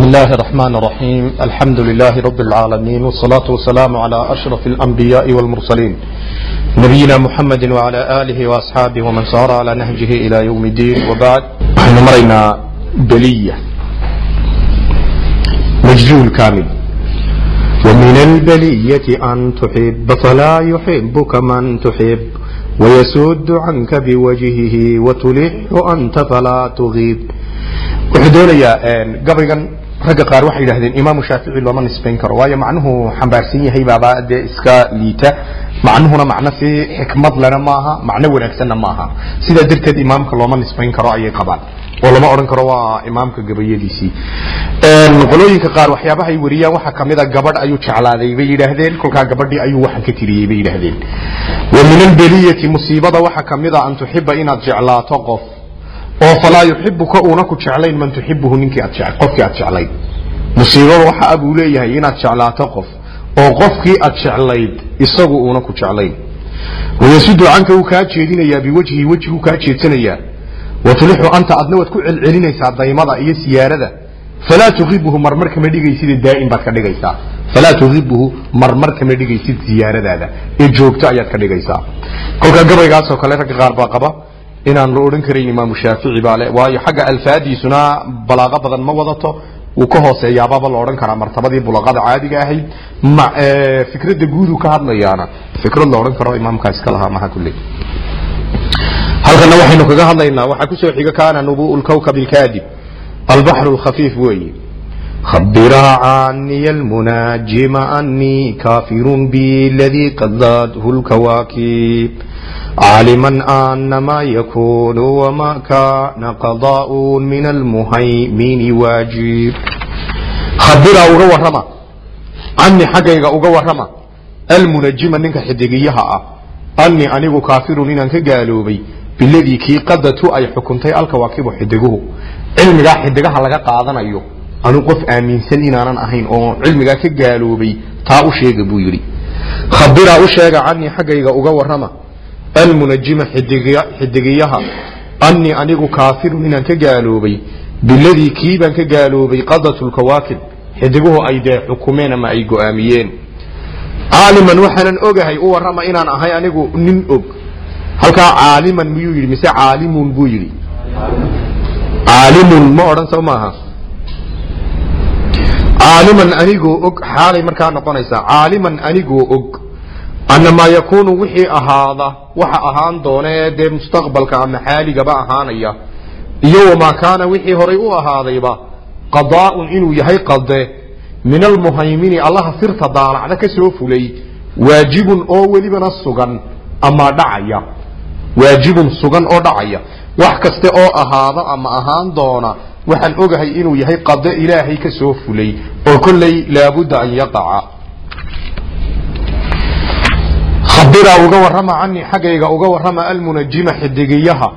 بسم الله الرحمن الرحيم الحمد لله رب العالمين والصلاة والسلام على أشرف الأنبياء والمرسلين نبينا محمد وعلى آله وأصحابه ومن سار على نهجه إلى يوم الدين وبعد نحن مرينا بلية مجزول كامل ومن البلية أن تحب فلا يحبك من تحب ويسد عنك بوجهه وتلح أنت فلا تغيب wuxuu doonayaa gabaygan ragga qaar waxay yidhahdeen imaamu shaafici looma nisbayn karo. Waayo macnuhu xambaarsan yahay baaba dee iska liita. Macnuhuna macno si xikmad lena maaha macno wanaagsanna maaha. Sidaa darteed imaamka looma nisbayn karo ayay qabaan. Oo lama odhan karo waa imaamka gabayadiisii. Qolooyinka qaar waxyaabahay wariyaan waxaa kamida gabadh ayuu jeclaaday. Bay yidhaahdeen kolkaa gabadhii ayuu waxan ka tiriyey bay yidhaahdeen. Wa min albeliyati musiibada waxaa kamida an tuxiba inaad jeclaato qof oo falaa yuxibuka uuna ku jeclayn man tuxibuhu ninkii aad qofkii aad jeclayd musiibada waxa abuu leeyahay inaad jeclaato qof oo qofkii aad jeclayd isagu uuna ku jeclayn. Wayasudu canka wuu kaa jeedinayaa biwajhi wejiguu kaa jeedsanayaa watulixu anta adna waad ku celcelinaysaa daymada iyo siyaarada. Falaa tuibuhu marmar kama dhigaysid daa'im baad ka dhigaysaa. Falaa tuibuhu marmar kama dhigaysid ziyaaradaada ee joogto ayaad ka dhigaysaa. Kolka gabaygaasoo kale ragga qaar baa qaba inaan la odhan karayn imaamu shaafici baa le waayo xagga alfaadiisuna balaaqo badan ma wadato. Wuu ka hooseeyaababa la odhan karaa martabadii bulaqada caadiga ahayd eh, fikradda guudu ka hadlayaana. Fikrad la odhan karo imaamkaas ka lahaa maha kulley halkana waxaynu kaga hadlaynaa. Waxaa ku soo xigo kaana nubu'u lkawkab alkaadib. Albaxru alkhafiif weeye خبرا عني المناجم أني كافر بالذي قد ذاته الكواكب عالما أن ما يكون وما كان قضاء من المهيمن واجب خبرا uga warama عني xaggayga uga warama almunajima ninka xidigiyaha ah أني anigu kaafirun inaan ka gaaloobay biladii kii qadatu ay xukuntay alkawaakibu xidiguhu cilmigaa xidigaha laga qaadanayo anu qof aaminsan inaanan ahayn oo cilmigaa ka gaaloobay taa u sheega buu yidhi. Khabiraa u sheega canii xaggayga uga warama almunajima xidigiyaha. Anii anigu kaafirun inaan ka gaaloobay. Biladii kiibaan ka gaaloobay qadatu lkawaakib xidiguhu ay dee xukumeen ama ay go'aamiyeen. Caaliman waxaanan ogahay u warama inaan ahay anigu nin og. Halkaa caaliman miyuu yidhi mise caalimun buu yidhi? Caalimun ma odhan soo maaha caaliman anigoo og xaalay markaa noqonaysaa caaliman anigoo og ana maa yakuunu wixii ahaada waxa ahaan doona ee dee mustaqbalka ama xaaligaba ahaanaya iyo wamaa kaana wixii horay u ahaadayba qadaa'un inuu yahay qade min almuhaymini allaha sirta daalacda ka soo fulay waajibun oo welibana sugan ama dhacaya. Waajibun sugan oo dhacaya wax kaste oo ahaada ama ahaan doona waxaan ogahay inuu yahay qade ilaahay ka soo fulay oo kolley laabudda an yaqaca. Khabiraa uga warrama canii xaggayga uga warrama almunajima xidigiyaha.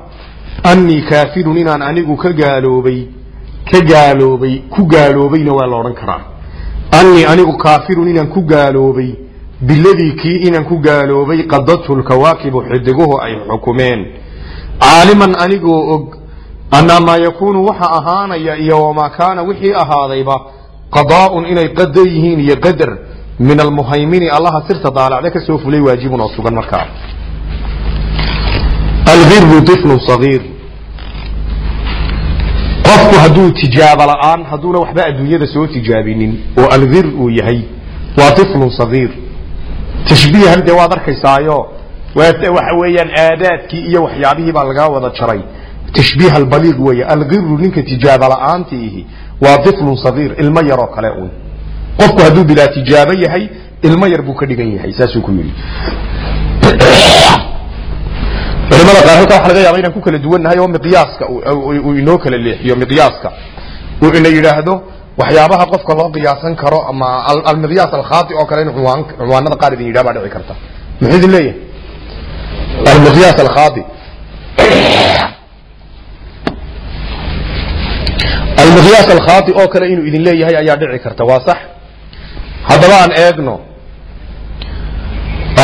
Annii kaafirun inaan anigu ka gaaloobay ka gaaloobay ku gaaloobayna waa la odhan karaa. Annii anigu kaafirun inaan ku gaaloobay biladii kii inaan ku gaaloobay qadatu lkawaakibu xidiguhu ay xukumeen caaliman anigoo og anaa maa yakuunu waxa ahaanaya iyo wamaa kaana wixii ahaadayba qadaa'un inay qadar yihiin iyo qadar min almuhaymini. Allaha sirta daalacda ka soo fulay waajibun oo sugan markaa albiru iflun sagiir qofku hadduu tijaabo la'aan hadduuna waxba adduunyada soo tijaabinin oo albir uu yahay waa iflun sagiir tashbiihan dee waad arkaysaayo waxa weeyaan aadaadkii iyo waxyaabihii baa lagaa wada jaray. Tashbiih albaliiq weeye algiru ninka tijaabo la'aanta ihi waa iflun sagiir ilmo yaroo kale un qofku hadduu bilaa tijaabo yahay ilmo yar buu ka dhigan yahay saasuu ku yidhi. Culimada qaar halkaa waxa laga yaaba inaan ku kala duwannahay oo miqyaaska uu inoo kala leexiyo miqyaaska. Uu ina yidhaahdo waxyaabaha qofka loo qiyaasan karo ama almiqyaas alkhaati oo kale in cunwaanada qaar idin yidhaha baa dhici karta. Muxuu idin leeyahay almiqyaas alkhaati almiqyaas alkhaati oo kale inuu idin leeyahay ayaa dhici karta waa sax haddaba aan eegno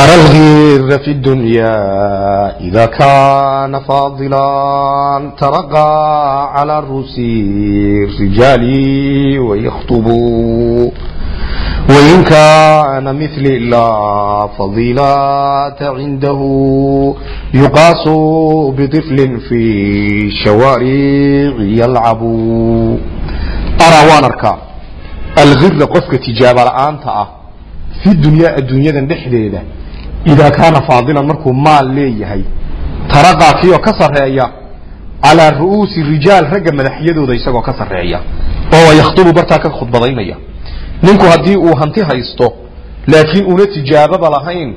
أرى الغير في الدنيا إذا كان فاضلا ترقى على الرؤوس الرجال ويخطب وإن كان مثلي لا فضيلة عنده يقاس بطفل في شوارع يلعب أرى وان أركا الغر قفك تجابة الآن في الدنيا الدنيا نحديدة إذا كان فاضلا مركو مال ليه ترقى فيه كسر رأيه على رؤوس الرجال رقم مدحيده ذا يساقه كسر رأيه وهو يخطب برتا كخطبضين إياه ninku haddii uu hanti haysto laakiin una tijaababa lahayn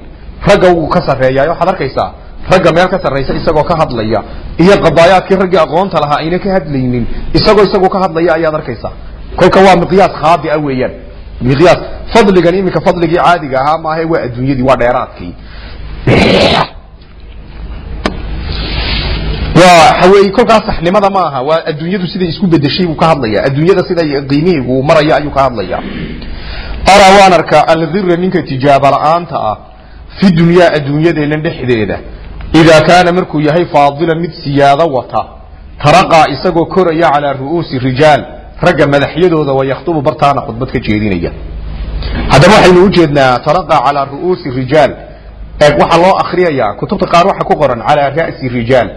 ragga wuu ka sarreeyaay waxaad arkaysaa ragga meel ka sarraysa isagoo ka hadlaya iyo qadaayaadkii raggii aqoonta lahaa ayna ka hadlaynin isagoo isagoo ka hadlaya ayaad arkaysaa. Kolka waa miqyaas khaadi a weeyaan. Miqyaas fadligan iminka fadligii caadiga ahaa maaha waa adduunyadii waa dheeraadkii. Waa hawey kolkaas saxnimada ma aha waa adduunyadu siday isku bedeshay buu ka hadlaya adduunyada siday qiimihiigu uu maraya ayuu ka hadlaya araa waan arkaa alghira ninka tijaaba la'aanta ah fi dunyaa adduunyadeenna dhexdeeda. Idaa kaana markuu yahay faadilan mid siyaado wata taraqaa isagoo koraya calaa ru'uusi rijaal ragga madaxyadooda wayakhtubu bartaana khudbad ka jeedinaya. Haddaba waxaynu ujeednaa taraqa calaa ru'uusi rijaal. Waxaa loo akriyayaa kutubta qaar waxa ku qoran calaa ra'si rijaal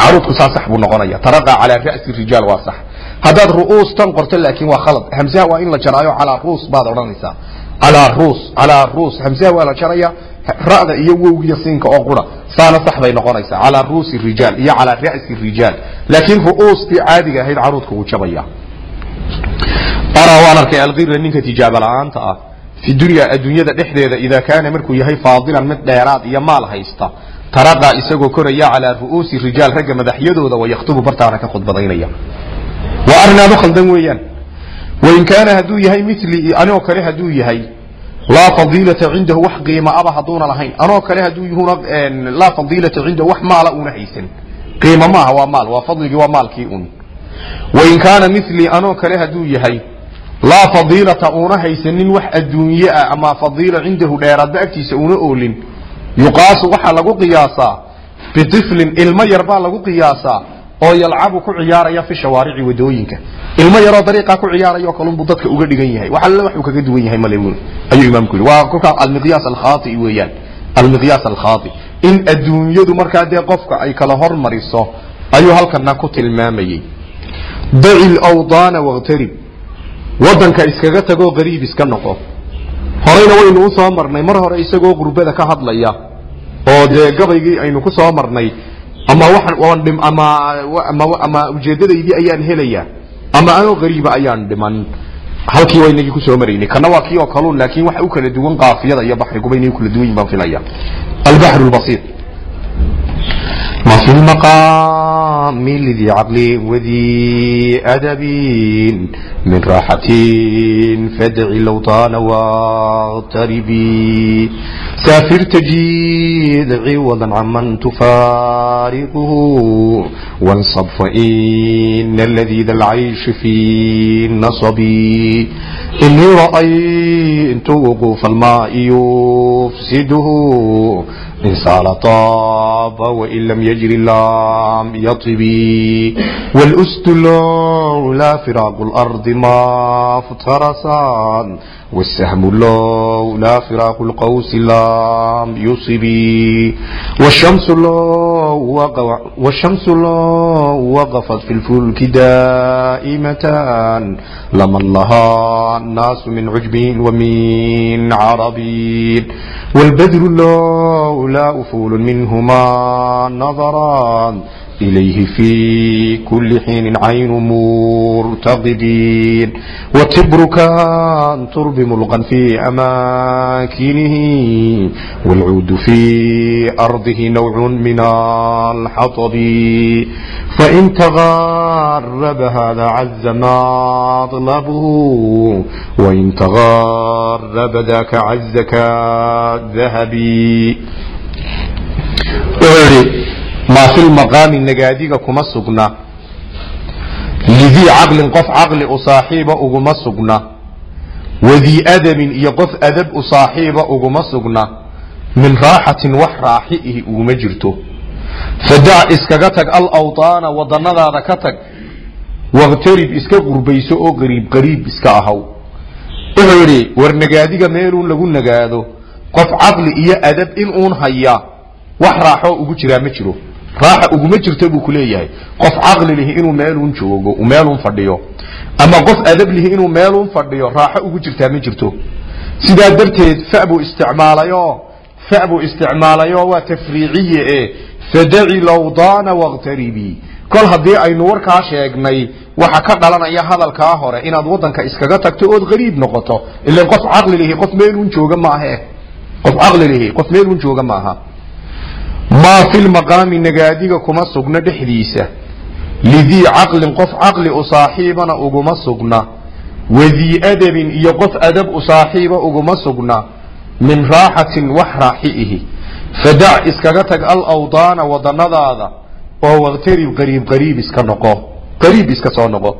caruudku saa sax buu noqonaya. Taraqa calaa ra'si rijaal waa sax. Haddaad ru'uus tan qorto laakiin waa khalad. Hamsaha waa in la jaraayo calaa ruus baad odhanaysaa. Calaa ruus calaa ruus. Hamsaha waa la jaraya ra'da iyo wowgiyo siinka oo qura. Saana sax bay noqonaysaa. Calaa ruusi rijaal iyo calaa ra'si rijaal. Laakiin ru'uustii caadiga ahayd caruudka wuu jabaya araa waan arkay alkira ninka tijaaba la'aanta ah. Fi dunya adduunyada dhexdeeda idaa kaana markuu yahay faadilan mid dheeraad iyo maal haysta taraqaa isagoo koraya calaa ru'uusi rijaal ragga madaxyadooda wayakhtubu bartaana ka khudbadaynaya. Waa arrin aad u khaldan weeyaan. Wain kaana hadduu yahay mili anoo kale hadduu yahay laa fadiilata cindahu wax qiima aba hadduuna lahayn. Anoo kale hadduu yuhuna laa fadiilata cindahu wax maala una haysan. Qiima maaha waa maal waa fadligii waa maalkii un wain kaana milii anoo kale hadduu yahay laa fadiilata uuna haysanin wax adduunye ah ama fadiila cindahu dheeraadba agtiisa una oolin yuqaasu waxaa lagu qiyaasaa bitiflin ilmo yar baa lagu qiyaasaa oo yalcabu ku ciyaaraya fi shawaarici waddooyinka ilmo yaroo dariiqaa ku ciyaaraya oo kalunbuu dadka uga dhigan yahay. Wax alle waxuu kaga duwan yahay male ayuu imaamku yidhi. Waa kolkaa almiqyaas alkhaati weeyaan. Almiqyaas alkhaati. In adduunyadu markaa dee qofka ay kala hormariso ayuu halkana ku tilmaamayey. Daci lawdaana waktarib waddanka iskaga tagoo qariib iska noqo. Horeyna waynu u soo marnay. Mar hore isagoo qurbada ka hadlaya oo dee gabaygii aynu ku soo marnay ama waxaan ama ama ama ujeedadaydii ayaan helaya ama anoo qariiba ayaan dhiman. Halkii waynagii ku soo maraynay kana waa kii oo kaluun laakiin waxa u kala duwan qaafiyada iyo baxriguba inay kala duwan yihiin baan filaya albaxru lbasiir وفي المقام لذي عقل وذي أدب من راحة فادعي الأوطان واغتربي سافر تجيد عوضا عمن تفارقه وانصب فإن الذي ذا العيش في النصب إني رأيت وقوف الماء يفسده إن سال طاب وإن لم يجري لم يطبي والأسد لا فراق الأرض ما افترسان والسهم لا فراق القوس لم يصبي والشمس لو والشمس لو وقفت في الفلك دائمة لمن لها الناس من عجب ومن عربي والبدر لو لا أفول منهما نظران إليه في كل حين عين مرتضدين وتبركان ترب ملغا في أماكنه والعود في أرضه نوع من الحطب فإن تغرب هذا عز مطلبه وإن تغرب ذاك عز كالذهبي maa fi lmaqaami nagaadiga kuma sugna. Lidii caqlin qof caqli u saaxiiba uguma sugna. Wadii adabin iyo qof adab u saaxiiba uguma sugna. Min raaxatin wax raaxi ihi uguma jirto. Fadac iskaga tag alawtaana wadanadaada ka tag. Wakhtarib iska qurbayso oo qariib qariib iska ahaw. Wuxuu yidhi war nagaadiga meeluun lagu nagaado qof caqli iyo adab in uun haya wax raaxo ugu jiraa ma jiro raaxa uguma jirto buu ku leeyahay. Qof caqli lihi inuu meeluun joogo meeluun fadhiyo ama qof adab lihi inuu meeluun fadhiyo raaxo ugu jirtaa ma jirto. Sidaa darteed fa buu isticmaalayo fa buu isticmaalayo waa tafriiciye e. Fadaci lawdaana wakhtaribii kol haddii aynu warkaa sheegnay waxa ka dhalanaya hadalkaa hore inaad wadanka iskaga tagto ood qariib noqoto. Ilan qof caqli lihi qof meeluun jooga maahe qof caqli lihi qof meeluun jooga maaha maa fi lmaqaami nagaadiga kuma sugna dhexdiisa lidii caqlin qof caqli u saaxiibana uguma sugna wadii adabin iyo qof adab u saaxiiba uguma sugna min raaxatin wax raaxi ihi fadac iskaga tag alawdaana wadanadaada oo waktarib qariib qariib iska noqo qariib iska soo noqo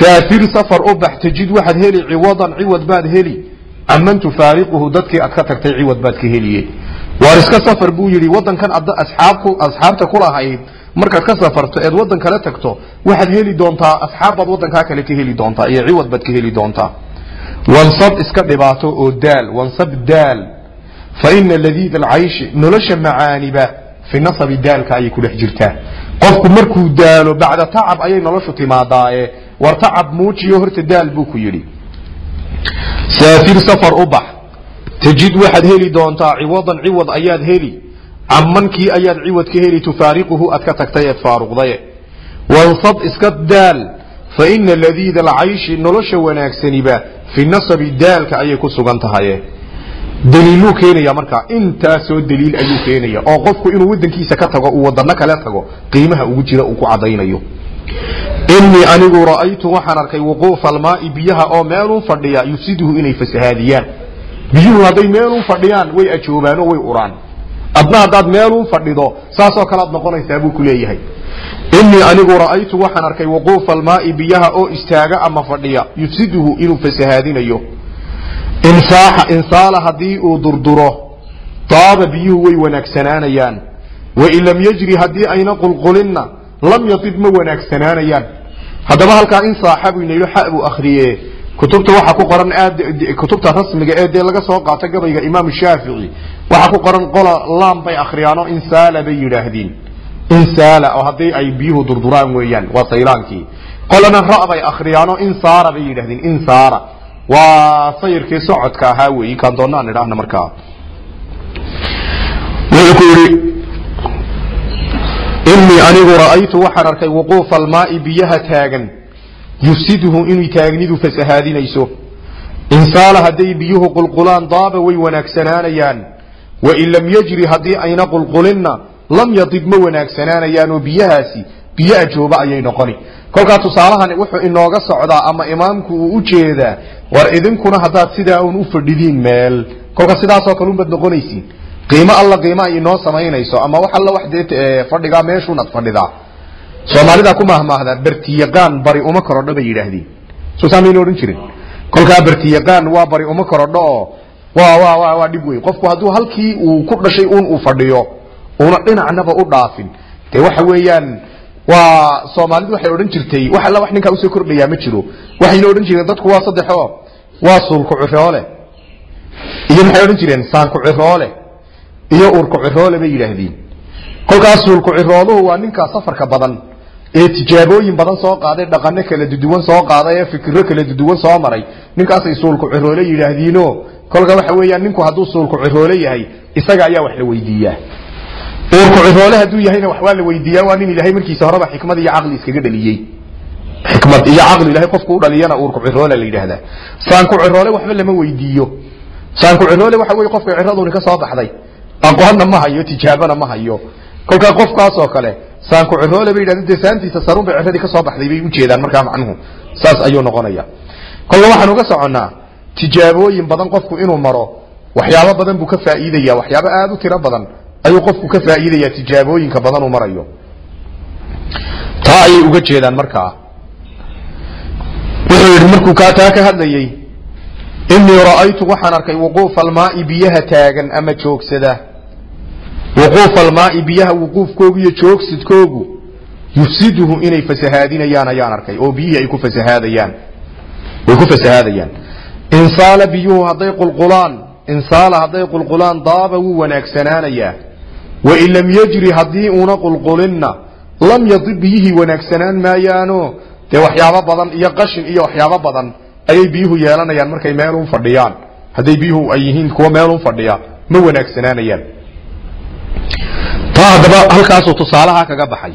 saafir safar u bax tajid waxaad heli ciwadan ciwad baad heli caman tufaariquhu dadkii aad ka tagtay ciwad baad ka heliye waar iska safar buu yidhi wadankan asxaabku asxaabta kulahayd markaad ka safarto eed wadan kale tagto waxaad heli doontaa asxaab baad wadankaa kale ka heli doontaa iyo ciwad baad ka heli doontaa. Wansab iska dhibaato oo daal wansab daal. Fa ina ladiid alcayshi nolosha macaaniba fi nasabi daalka ayay ku jirtaa. Qofku markuu daalo bacda tacab ayay noloshu timaadaaye war tacab muujiyo horta daal buu ku yidhi. Saafir safar u bax tajid waxaad heli doontaa ciwadan ciwad ayaad heli camankii ayaad ciwad ka heli tufaariquhu aad ka tagtay eed faaruqdaye wansab iska daal fa ina ladiida alcayshi nolosha wanaagsaniba fi nasabi daalka ayay ku sugan tahaye daliiluu keenaya markaa intaasoo daliil ayuu keenaya oo qofku inuu wadankiisa ka tago uu wadano kale tago qiimaha ugu jira uu ku cadaynayo inii anigu ra'aytu waxaan arkay wuquufa almaai biyaha oo meelun fadhiya yufsiduhu inay fasahaadiyaan biyuhu hadday meelun fadhiyaan way ajoobaanoo way uraan. Adna haddaad meelun fadhido saasoo kale ad noqonaysaa buu ku leeyahay. Inii anigu ra'aytu waxaan arkay wuquufa almaai biyaha oo istaaga ama fadhiya yufsiduhu inuu fasahaadinayo. Insaaxa insaala haddii uu durduro daaba biyuhu way wanaagsanaanayaan. Wain lam yajri haddii ayna qulqulinna lam yatib ma wanaagsanaanayaan. Haddaba halkaa insaaxa buu inayidhi xa buu akriye kutubta waxaa ku qoran kutubta rasmiga ee dee laga soo qaato gabayga imaam shaafici waxaa ku qoran qola laam bay akriyaanoo insaala bay yidhaahdeen. Insaala oo haddii ay biyuhu durduraan weeyaan waa saylaankii qolana ra bay akriyaanoo insaara bay yidhahdeen insaara waa sayirkii socodka ahaa weeyi kaan idhaahna markaa wuxuu ku yidhi inii anigu ra'aytu waxaan arkay wuquufa almaai biyaha taagan yufsiduhu inay taagnidu fasahaadinayso. Insaala hadday biyuhu qulqulaan daaba way wanaagsanaanayaan. Wain lam yajri haddii ayna qulqulinna lam yadib ma wanaagsanaanayaan oo biyahaasi biyo ajooba ayay noqoni. Kolkaa tusaalahan wuxuu inooga socdaa ama imaamku uu u jeedaa war idinkuna haddaad sidaa un u fadhidiin meel. Kolka sidaasoo kale unbaad noqonaysiin. Qiimo alla qiimo ay inoo samaynayso ama wax alla wax dee fadhigaa meeshuunaad fadhidaa soomaalida ku mahmaahdaa bartiyaqaan bari uma korodho bay yidhaahdeen soo saamayna odhan jirin. Kolkaa bartiyaqaan waa bari uma korodho oo waa waa waa waa dhib wey qofku hadduu halkii uu ku dhashay un uu fadhiyo una dhinacnaba u dhaafin. Dee waxa weeyaan waa soomaalidu waxay odhan jirtay wax alla wax ninkaa u soo kordhayaa ma jiro. Waxayna odhan jireen dadku waa saddexo waa suulku iyo maxay odhan jireen saanku iyo urku ciroole bay yidhaahdeen kolkaas suulku waa ninkaa safarka badan ee tijaabooyin badan soo qaaday dhaqano kala duduwan soo qaaday ee fikiro kala duduwan soo maray. Ninkaasay suulku ciroole yidhaahdiino kolka waxa weeyaan ninku hadduu suulku ciroole yahay isaga ayaa wax la weydiiyaa. Uurku ciroole hadduu yahayna wax waa la weydiiyaa. Waa nin ilaahay markiisa horeba xikmad iyo caqli iskaga dhaliyey. Xikmad iyo caqli ilahay qofku u uurku ciroole la yidhaahdaa. Saanku ciroole waxba lama weydiiyo. Saanku ciroole waxa weye qofka ciraduni ka soo baxday aqoonna ma hayo tijaabana ma hayo. Kolkaa qofkaasoo kale saanku ciroole bay yidhahdeen dee saantiisa sarun bay ciradii ka soo baxday bay ujeedaan markaa macnuhu. Saas ayuu noqonaya. Kolka waxaan uga soconnaa tijaabooyin badan qofku inuu maro waxyaabo badan buu ka faa'iidaya waxyaabo aada u tiro badan ayuu qofku ka faa'iidaya tijaabooyinka badan uu marayo. Taa ayay uga jeedaan markaa. Wuxuu yidhi markuu kaa taa ka hadlayey inii ra'aytu waxaan arkay wuquufa almaai biyaha taagan ama joogsada wuquufa almaai biyaha wuquufkoogu iyo joogsidkoogu yufsiduhu inay fasahaadinayaan ayaan arkay oo biyihii ay ku fasahaadayaan. Way ku fasahaadayaan. Insaala biyuhu hadday qulqulaan insaala hadday qulqulaan daaba wuu wanaagsanaanayaa wain lam yajri haddii uuna qulqulinna lam yadib biyihii wanaagsanaan maayaano dee waxyaabo badan iyo qashin iyo waxyaabo badan ayay biyuhu yeelanayaan markay meelun fadhiyaan. Hadday biyuhu ay yihiin kuwa meelun fadhiya ma wanaagsanaanayaan taa haddaba halkaasuu tusaalaha kaga baxay.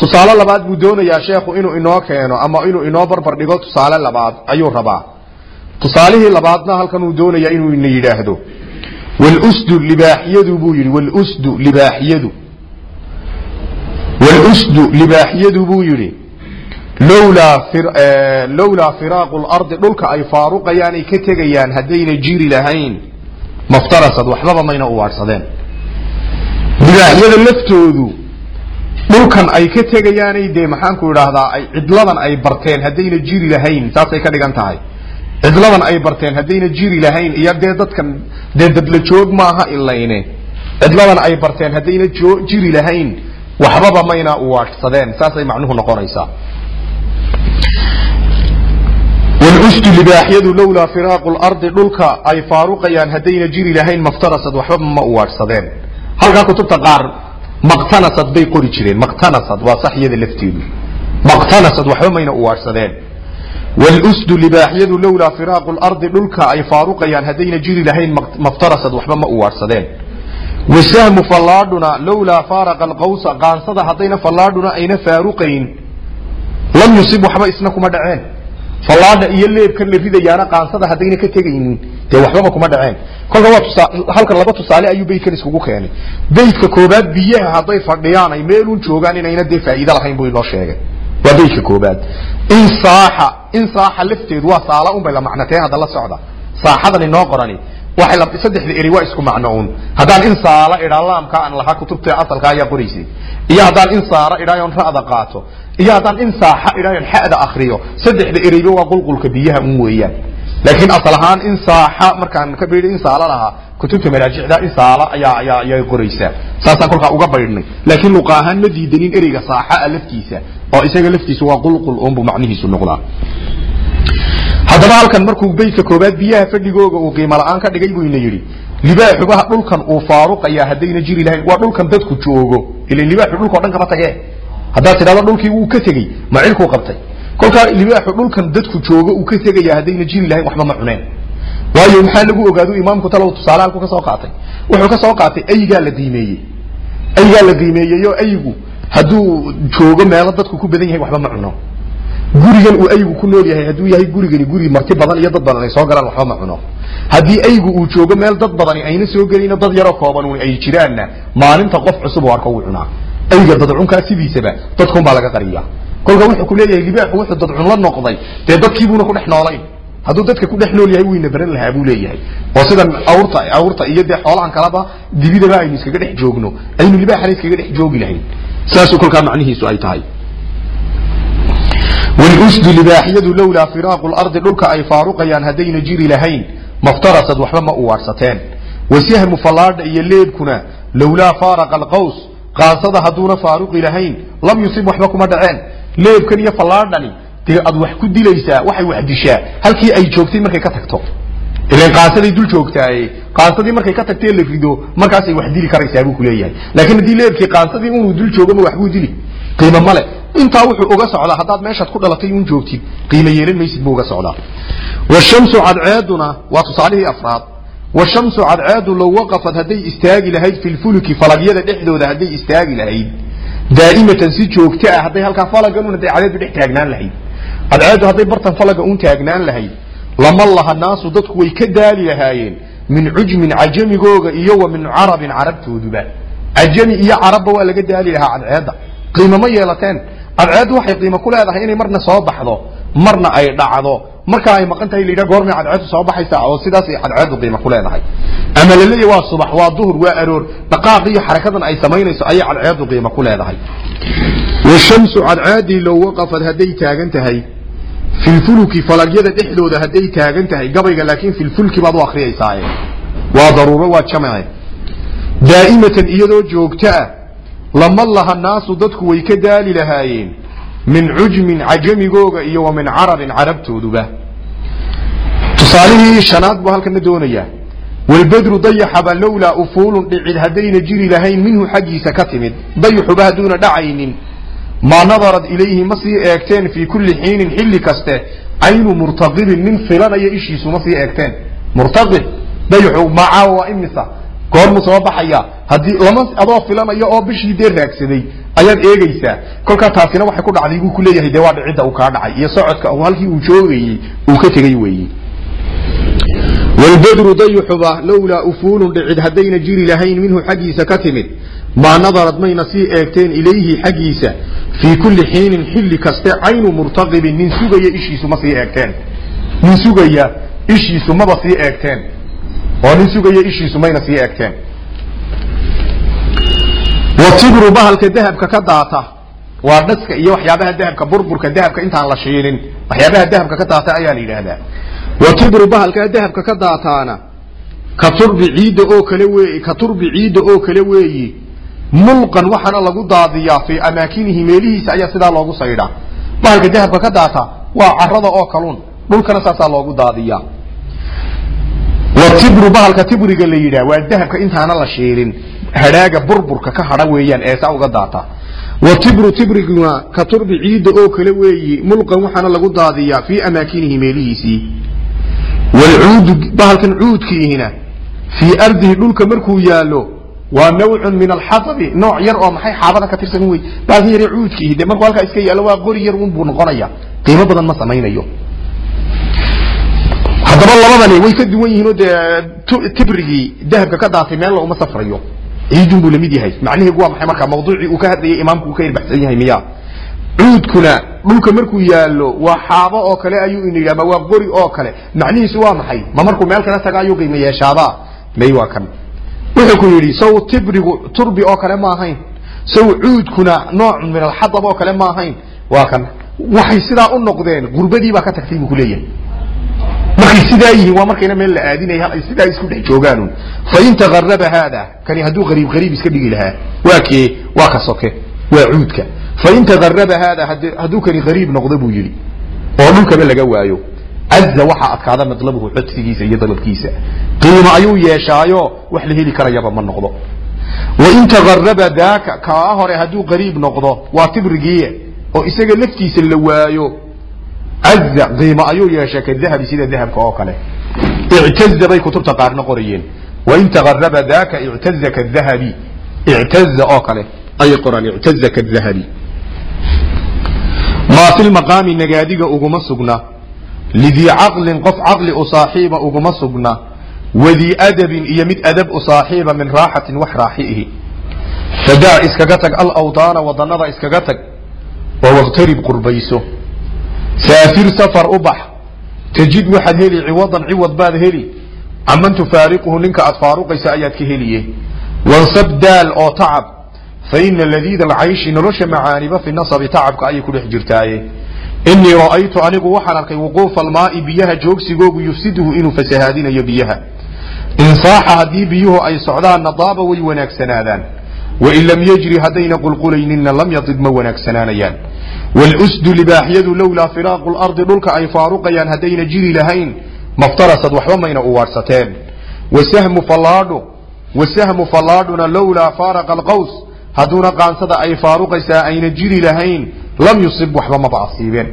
Tusaale labaad buu doonayaa sheekhu inuu inoo keeno ama inuu inoo barbar dhigo tusaale labaad ayuu rabaa. Tusaalihii labaadna halkan uu doonayaa inuu ina yidhaahdo. Wlsdu libaaxiyadu buu yidhi wlsdu libaaxiyadu. Wlsdu libaaxiyadu buu yidhi lowlaa lowlaa firaaqu lardi dhulka ay faaruqayaan ay ka tegayaan haddayna jiri lahayn. Maftarasad waxbaba mayna uwaadhsadeen libaaxyada laftoodu dhulkan ay ka tegayaanay dee maxaanku idhaahdaa ay cidladan ay barteen haddayna jiri lahayn saasay ka dhigan tahay. Cidladan ay barteen haddayna jiri lahayn iyo dee dadkan dee dadla joog maaha ilayne cidladan ay barteen haddayna jiri lahayn waxbaba mayna uwaadhsadeen saasay macnuhu noqonaysaa. Wlsdu libaaxyadu lowlaa firaaqu lardi dhulka ay faaruqayaan haddayna jiri lahayn maftarasad waxbaba ma uwaadhsadeen halkaa kutubta qaar maqtanasad bay qori jireen. Maqtanasad waa sax iyada lafteedu. Maqtanasad waxba mayna uwaadhsadeen wlsdu libaaxyadu lowlaa firaaqu lardi dhulka ay faaruqayaan haddayna jiri lahayn maftarasad waxba ma uwaadhsadeen wasahmu fallaadhuna lowlaa faaraqa alqawsa qaansada haddayna fallaadhuna ayna faaruqayn lam yusib waxba isna kuma dhaceen fallaadha iyo leebkan la ridayaana qaansada haddayna ka tegaynin dee waxbaba kuma dhaceen. Kolka waa tusaa halkan laba tusaale ayuu beydkan iskugu keenay. Beydka koobaad biyaha hadday fadhiyaan ay meelun joogaan inayna dee faa'iide lahayn buu inoo sheegay. Waa beydka koobaad. In saaxa in saaxa lafteedu waa saala un bay la macnateen hadda la socda. Saaxadan inoo qorani saddexda eri waa isku macno un haddaan in saala idhaa laamka aan lahaa kutubta asalka ayaa qoraysay iyo haddaan in saara idhaayon ra'da qaato. Iyo haddaan in saaxa idhaayon xa'da akriyo saddexda ereyba waa qulqulka biyaha un weeyaan. Laakiin asal ahaan in saaxa markaan ka in saala lahaa kutubta maraajicda in saala ayaa ayaa ayay qoraysaa saasaan kolkaa uga baydhnay. Laakiin luqa ahaan ma diidanin ereyga saaxaa laftiisa oo isaga laftiisa waa qulqul unbuu macnihiisu noqdaa haddaba halkan markuu beydka koobaad biyaha fadhigooga uu qiimo la'aan ka dhigay buu ina yidhi libaaxubaha dhulkan uu faaruqayaa haddayna jiri lahayn waa dhulkan dadku joogo. Ilan libaaxu dhulka o dhan kama tagee haddaad tidhahdo dhulkii wuu ka tegey ma cilkuu qabtay. Kolkaa libaaxu dhulkan dadku joogo uu ka tegaya haddayna jiri lahayn waxba ma cuneen. Waayo maxaa lagu ogaadu imaamku talow tusaale halku ka soo qaatay? Wuxuu ka soo qaatay aygaa la qiimeeyey. Aygaa la qiimeeyey oo aygu hadduu joogo meelo dadku ku badan yahay waxba ma cuno gurigan uu aygu ku nool yahay hadduu yahay gurigani guri marti badan iyo dad badan ay soo galaan waxba ma cuno. Haddii aygu uu joogo meel dad badani ayna soo gelayno dad yaroo kooban ay jiraanna maalinta qof cusub oo arko wuu cunaa. Ayga dadcunkaa sidiisaba dadkun baa laga qariya kolka wuxuu ku leeyahay libaaxu wuxuu dadcun la noqday dee dadkiibuuna ku dhex noolayn. Hadduu dadka ku dhex nool yahay wuyna baran lahaa buu leeyahay. Oo sidan awrta awrta iyo dee xoolahan kalaba dibidaba aynu iskaga dhex joogno aynu libaaxana iskaga dhex joogi lahayn. Saasuu kolkaa macnihiisu ay tahay wlsdu libaaxyadu lowlaa firaaqu lardi dhulka ay faaruqayaan haddayna jiri lahayn maftarasad waxba ma uwaadhsateen wasahmu fallaadha iyo leebkuna lowlaa faaraqa alqaws qaansada hadduuna faaruqi lahayn lam yusib waxba kuma dhaceen leebkan iyo fallaadhani dee aad wax ku dilaysaa waxay wax dishaa halkii ay joogtay markay ka tagto ilan qaansaday dul joogtaaye qaansadii markay ka tagtee la rido markaasay wax dili karaysaa buu kuleeyahay laakiin haddii leebkii qaansadii inuu dul joogama wax buu dili qiimo male intaa wuxuu uga socdaa haddaad meeshaad ku dhalatay un joogtid qiimo yeelan maysid buu uga socdaa. Washamsu cadceeduna waa tusaalihii afraad. Washamsu cadceedu low waqafad hadday istaagi lahayd fi lfuluki falagyada dhexdooda hadday istaagi lahayd. Daa'imatan si joogto ah hadday halkaa falagan hadday cadeedu dhex taagnaan lahayd. Cadceedu hadday bartan falaga un taagnaan lahayd. Lama laha naasu dadku way ka daali lahaayeen min cujmin cajamigooga iyo wa min carabin carabtooduba. Cajami iyo carabba waa laga daali lahaa cadceedda. Qiimo ma yeelateen cadceeddu waxay qiimo ku leedahay inay marna soo baxdo marna ay dhacdo. Marka ay maqan tahay layidhaha goormay cadceeddu soo baxaysaa oo sidaasay cadceeddu qiimo ku leedahay. Ama laleeya waa subax waa duhur waa aroor. Dhaqaaq iyo xarakadan ay samaynayso ayay cadceeddu qiimo ku leedahay. Washamsu cadceedii low waqafad hadday taagan tahay filfuluki falagyada dhexdooda hadday taagan tahay gabayga laakiin filfulki baad u akriyaysaa waa daruuro waa jamce daa'imatan iyadoo joogto ah lama laha naasu dadku way ka daali lahaayeen. min cujmin cajamigooga iyo wa min carabin carabtooduba. Tusaalihii shanaad buu halkana doonayaa. Walbedru dayaxaba lowlaa ufuulun dhicid haddayna jiri lahayn minhu xaggiisa ka timid. Dayaxuba hadduuna dhacaynin. Maa nadarad ilayhi ma sii eegteen fii kulli xiinin xilli kaste. Caynu murtaqibin nin filanaya ishiisu ma sii eegteen. Murtaqib dayaxu macaa waa imisa goormu soo baxaya. Haddii lama adoo filanayo oo bishii dee raagsaday ayaad eegaysaa. Kolkaa taasina waxay ku dhacday buu ku leeyahay dee waa dhicidda uu kaa dhacay. Iyo socodka halkii uu joogayey uu ka tegey weeye. Walbedru dayuxuba lowlaa ufuulun dhicid haddayna jiri lahayn minhu xaggiisa ka timid. Maa nadarad mayna sii eegteen ilayhi xaggiisa. Fii kulli xiinin xilli kaste caynu murtaqibin nin sugaya ishiisu ma sii eegteen. Nin sugaya ishiisu maba sii eegteen oo nin sugaya ishiisu mayna sii eegteen watibru bahalka dahabka ka daata. Waa dhaska iyo waxyaabaha dahabka burburka dahabka intaan la shiilin. Waxyaabaha dahabka ka daata ayaa la yidhaahdaa. Watibru bahalka dahabka ka daataana. Ka turbi ciidda oo kale weeyi ka turbi ciidda oo kale weeyi. Mulqan waxaana lagu daadiyaa fii amaakinihi meelihiisa ayaa sidaa loogu saydhaa bahalka dahabka ka daata waa carada oo kaluun dhulkana saasaa loogu daadiyaa watibru bahalka tibriga la yidhaah waa dahabka intaana la shiilin. Hadhaaga burburka ka hadha weeyaan ee saa uga daata. Watibru tibriguna ka turbi ciidda oo kale weeyi mulqan waxaana lagu daadiyaa fii amaakinihi meelihiisii. Walcuudu bahalkan cuudkiihina fii ardihi dhulka markuu yaallo waa nawcun min alxatabi nooc yar oo maxay xaabada ka tirsan wey bahalkan yar cuudkiihi de markuu halkaa iska yaallo waa qori yar un buu noqonaya qiimo badan ma samaynayo haddaba labadani way ka duwan yihiin oo dee tibrigii dahabka ka daatay meel uma safrayo. Ciidun buu la mid yahay. Macnaheegu waa maxay marka? Mawduucii uu ka hadlayay imaamku uu ka irbaxsan yahay miya cuudkuna dhulka markuu yaallo waa xaabo oo kale ayuu ina yidhi ama waa qori oo kale. Macnihiisu waa maxay? Ma markuu meel kala taga ayuu qiimo yeeshaabaa? May waa kan. Wuxuu ku yidhi saw tibrigu turbi oo kale ma ahayn. Saw cuudkuna noocun min alxadab oo kale ma ahayn. Waa kan. Waxay sidaa u noqdeen gurbadii baa ka tagtay buu kuleeyahay markay sidaa yihiin waa markayna meel la aadinaya ay sidaa isku dhex joogaan fain tagaraba haada kani hadduu qariib qariib iska dhigi lahaa waa kee waa ka waa cuudka. Fain tagaraba haada hadduu kani qariib noqdo buu yidhi oo dhulkaba laga waayo caza waxaa adkaada madlabuhu codsigiisa iyo dalabkiisa. Qiimo ayuu yeeshaayo wax la heli karayaba ma noqdo. Wain tagaraba daaka kaa hore hadduu qariib noqdo waa tibrigiiye oo isaga laftiisa la waayo caza qiimo ayuu yeeshay kadahabi sida dahabka oo kale ictaza bay kutubta qaarna qorayeen wain tagaraba daaka ictaza kadahabi ictaza oo kale ayay qoraan ictaza kadahabi maa fi lmaqaami nagaadiga uguma sugna lidii caqlin qof caqli u saaxiiba uguma sugna wadii adabin iyo mid adab u saaxiiba min raaxatin wax raaxiihi fadaa iskaga tag alawdaana wadanada iskaga tag oo waqtarib qurbayso saafir safar u bax tajid waxaad heli ciwadan ciwad baad heli caman tufaariquhu ninka aad faaruqaysa ayaad ka heliye wansab daal oo tacab fa ina ladiida alcayshi nolosha macaaniba fi nasabi tacabka ayay ku dhex jirtaaye inii ra'aytu anigu waxaan arkay wuquufa almaai biyaha joogsigoogu yufsiduhu inuu fasahaadinayo biyaha insaaxa haddii biyuhu ay socdaanna daaba way wanaagsanaadaan wain lam yajri haddayna qulqulayninna lam yadid ma wanaagsanaanayaan wاlsdu libaaxyadu lowlaa firaaqu lardi dhulka ay faaruqayaan haddayna jiri lahayn maftarasad waxba mayna uwaadhsateen wasahmu fallaadhu wasahmu fallaadhuna lowlaa faaraqa alqaws hadduuna qaansada ay faaruqaysaa ayna jiri lahayn lam yusib waxba maba asiibeen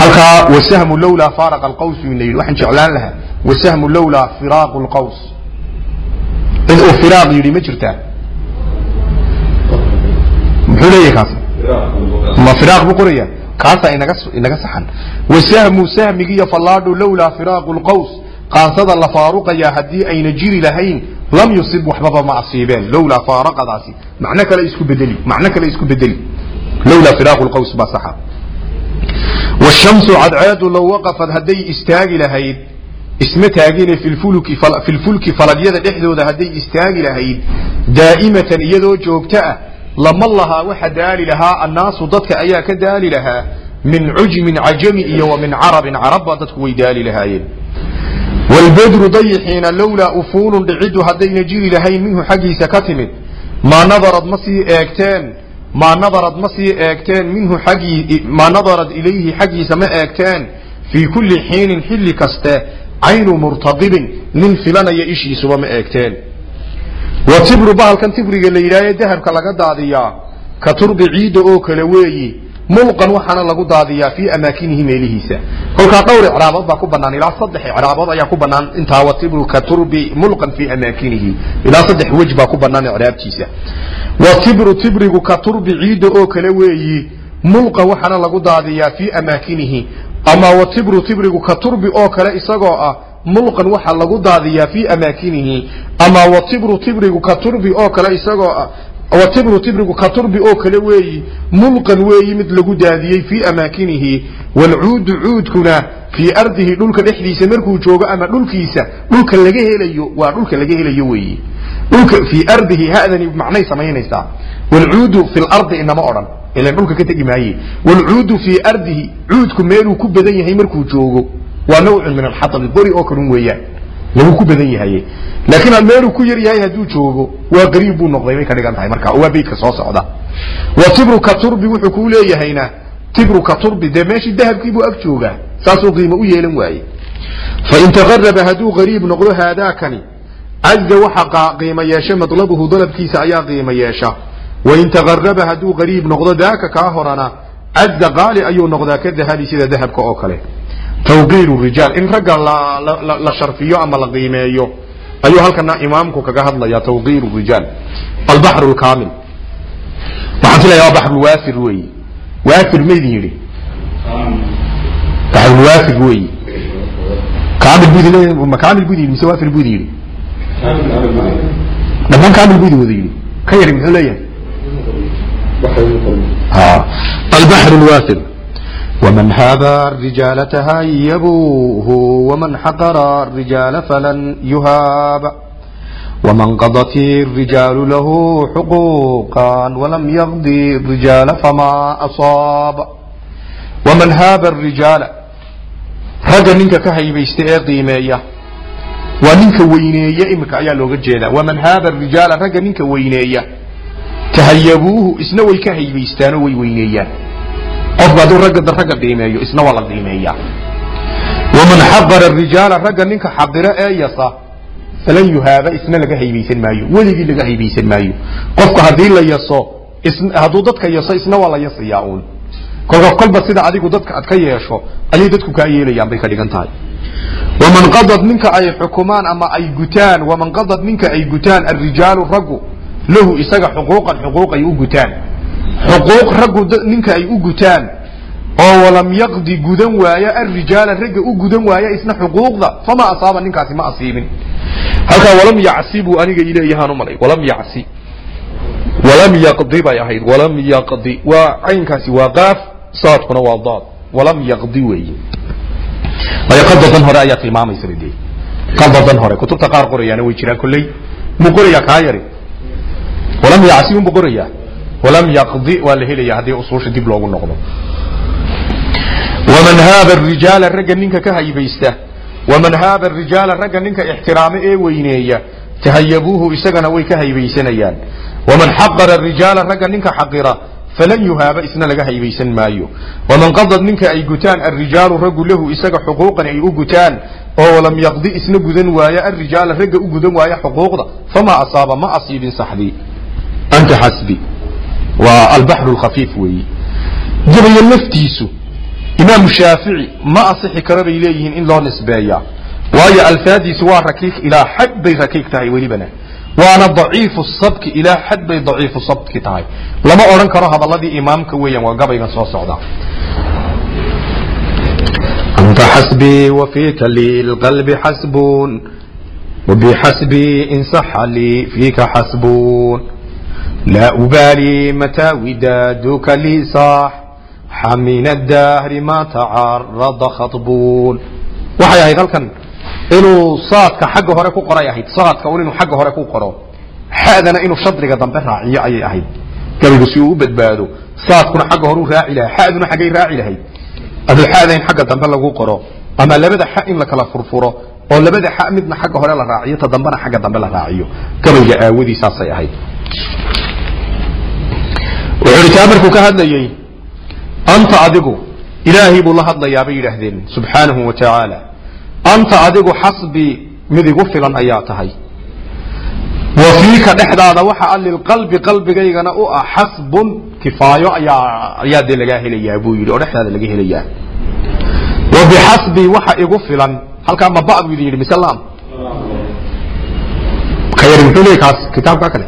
halkaa wasahmu lowlaa faaraqa alqaws ina yidhi waxaan jeclaan lahaa wasahmu lowlaa firaaqu lqaws cid uu firaaq yidhi ma jirtaa muxuu leeyahay kaas ma firaaq buu qoraya. Kaasaa inaga saxan. Wasahmu sahmigiiyo fallaadhu lowlaa firaaqu lqaws qaansada la faaruqayaa haddii ayna jiri lahayn lam yusib waxbaba ma asiibeen. Lowlaa faaraqadaasi. Macno kale isku bedeli macno kale isku bedeli lowlaa firaaqu lqaws baa saxa. Washamsu cadceedu low waqafad hadday istaagi lahayd isma taagine filfulki falagyada dhexdooda hadday istaagi lahayd daa'imatan iyadoo joogto ah lama lahaa waxa daali lahaa annaasu dadka ayaa ka daali lahaa min cujmin cajami iyo wa min carabin carabba dadku way daali lahaayeen. Wlbedru dayixiina lowlaa ufuulun dhiciddu haddayna jiri lahayn minhu xaggiisa ka timid. Maa nadarad ma sii eegteen maa nadarad ma sii eegteen minhu xaggii maa nadarad ilayhi xaggiisa ma eegteen. Fii kulli xiinin xilli kaste caynu murtaqibin nin filanaya ishiisuba ma eegteen wa tibru bahalkan tibriga la yidhaahe dahabka laga daadiyaa ka turbi ciidda oo kale weeyi. Mulqan waxaana lagu daadiyaa fii amaakinihi meelihiisa. Kolkaa dhowr icraabood baa ku banaan ilaa saddex icraabood ayaa ku banaan intaa wa tibru ka turbi mulqan fii amaakinihi. Ilaa saddex wej baa ku banaan icraabtiisa. Wa tibru tibrigu ka turbi ciidda oo kale weeyi. Mulqan waxaana lagu daadiyaa fii amaakinihi. Ama wa tibru tibrigu ka turbi oo kale isagoo ah mulqan waxaa lagu daadiyaa fii amaakinihi ama wa tibru tibrigu ka turbi oo kale isagoo ah wa tibru tibrigu ka turbi oo kale weeyi mulqan weeyi mid lagu daadiyey fii amaakinihi waalcuudu cuudkuna fii ardihi dhulka dhexdiisa markuu joogo ama dhulkiisa dhulka laga helayo waa dhulka laga helayo weeyi. Dhulka fii ardihi hadani macnay samaynaysaa. Waalcuudu fi lardi inama odhan ilan dhulka ka tegi maaye waalcuudu fii ardihi cuudku meeluu ku badan yahay markuu joogo waa nawcun min alxatabi bori oo kalun weeyaan. Lagu ku badan yahay laakiin meeluu ku yar yahay hadduu joogo waa qariib buu noqday bay ka dhigan tahay marka waa beydka soo socda. Wa tibru ka turbi wuxuu kuu leeyahayna tibru ka turbi dee meeshii dahabkiibuu ag joogaa saasuu qiimo u yeelan waaye. Fain tagaraba hadduu qariib noqdo haadaakani caza waxa qiimo yeesha madlabuhu dalabkiisa ayaa qiimo yeesha. Wain tagaraba hadduu qariib noqdo daaka kaa horana caza qaali ayuu noqdaa ka dahabi sida dahabka oo kale tawqiiru rijaal in ragga la sharfiyo ama la qiimeeyo ayuu halkana imaamku kaga hadlaya tawqiiru rijaal albaxru lkaamil waxaan filaya waa baxrulwaafir weeyi waafir maydin yidhi baxrulwaafir weeyi kaamil budi ma kaamil budi yidhi mise waafir budi yidhi dhammaan kaamil budi wada yidhi ka yari muxuu leeyahay البحر الوافر ومن هابى الرجال تهيبوه ومن حقر الرجال فلن يهاب. ومن قضت الرجال له حقوقا ولم يغض الرجال فما أصاب. ومن هاب الرجال رجا نينك كهيبيست ee qiimeeya waa ninka weyneeya imika ayaa looga jeedaa waman haaba rijaala ragga ninka weyneeya tahayabuuhu isna way ka haybaystaanoo way weyneeyaan qofku hadduu ragga qiimeeyo isna waa la qiimeeyaa waman xaqara rijaala ragga ninka xaqira ee yasa falan yuhaaba isna laga haybaysan maayo. Weligii laga haybaysan maayo. Qofku haddii la yaso hadduu dadka yaso isna waa la yasayaa uun. Kolka kolba sida adigu dadka ad ka yeesho ayay dadku kaa yeelayaan bay ka dhigan tahay. Waman qadad ninka ay xukumaan ama ay gutaan waman qadad ninka ay gutaan alrijaalu raggu lahu isaga xuquuqan xuquuq ay u gutaan xuquuq raggu ninka ay u gutaan oo walam yaqdi gudan waaya alrijaala ragga u gudan waaya isna xuquuqda fama asaaba ninkaasi ma asiibin. Halkaa walam yacsi buu aniga ileeyahaan umalay walam yacsi. Walam yaqdi bay ahayd walam yaqdi. Waa caynkaasi waa qaaf saadkuna waa daad. Walam yaqdi weeye. Qadadan hore ayaa tilmaamaysa de qadadan hore kutubta qaar qorayaana way jiraan kolley. Muu qorayaa kaa yari. Walam yacsi unbu qorayaa walam yaqdi waa la helaya haddii usuusha dib loogu noqdo. Waman haaba rijaala ragga ninka ka haybaysta. Waman haaba rijaala ragga ninka ixtiraame ee weyneeya tahayabuuhu isagana way ka haybaysanayaan. Waman xaqara rijaala ragga ninka xaqira falan yuhaaba isna laga haybaysan maayo. Waman qadad ninka ay gutaan alrijaalu raggu lahu isaga xuquuqan ay u gutaan. Oo lam yaqdi isna gudan waaya alrijaala ragga u gudan waaya xuquuqda. Famaa asaaba ma asiibin saxdii anta xasbi waa albaxru lkhafiif weeye jabaya laftiisu imaamu shaafici ma asixi karo bay leeyihiin in loo nisbeeyaa. Waayo alfaadiisu waa rakiik ilaa xad bay rakiik tahay welibana. Waana daciifu sabki ilaa xad bay daciifu sabki tahay. Lama odhan karo hadaladii imaamka weeyaan waa gabaygan soo socda أنت حسبي وفيك لي القلب حسب وبحسبي إن صح لي فيك حسبون laa ubaalii mataa widaaduka lii saax xa min adahri maa tacarada khabuun waxay ahayd halkan inuu saadka xagga hore ku qoray ahayd saadka un inuu xagga hore ku qoro xadana inuu shadriga dambe raaciyo ayay ahayd gabaygu si uu u badbaado saadkuna xagga hore u raaci lahay xaduna xaggay raaci lahayd adulxada in xagga dambe lagu qoro ama labada xa in la furfuro oo labada xa midna xagga hore la raaciyo ta dambena xagga dambe la raaciyo gabayga aawadiisaasay ahayd wuxuu taa markuu ka hadlayey anta adigu ilaahay buu la hadlayaa bay yidhaahdeen subxaanahu wa tacaala. Anta adigu xasbii mid igu filan ayaa tahay. Wa fiika dhexdaada waxa a lilqalbi qalbigaygana u ah xasbun kifaayo ayaa ayaa dee lagaa helayaa buu yidhi oo dhexdaada laga helayaa. Wa bixasbii waxa igu filan halkaa ma ba buu idin yidhi mise laam? Ka yari muxuu leeyay kaas kitaabka kale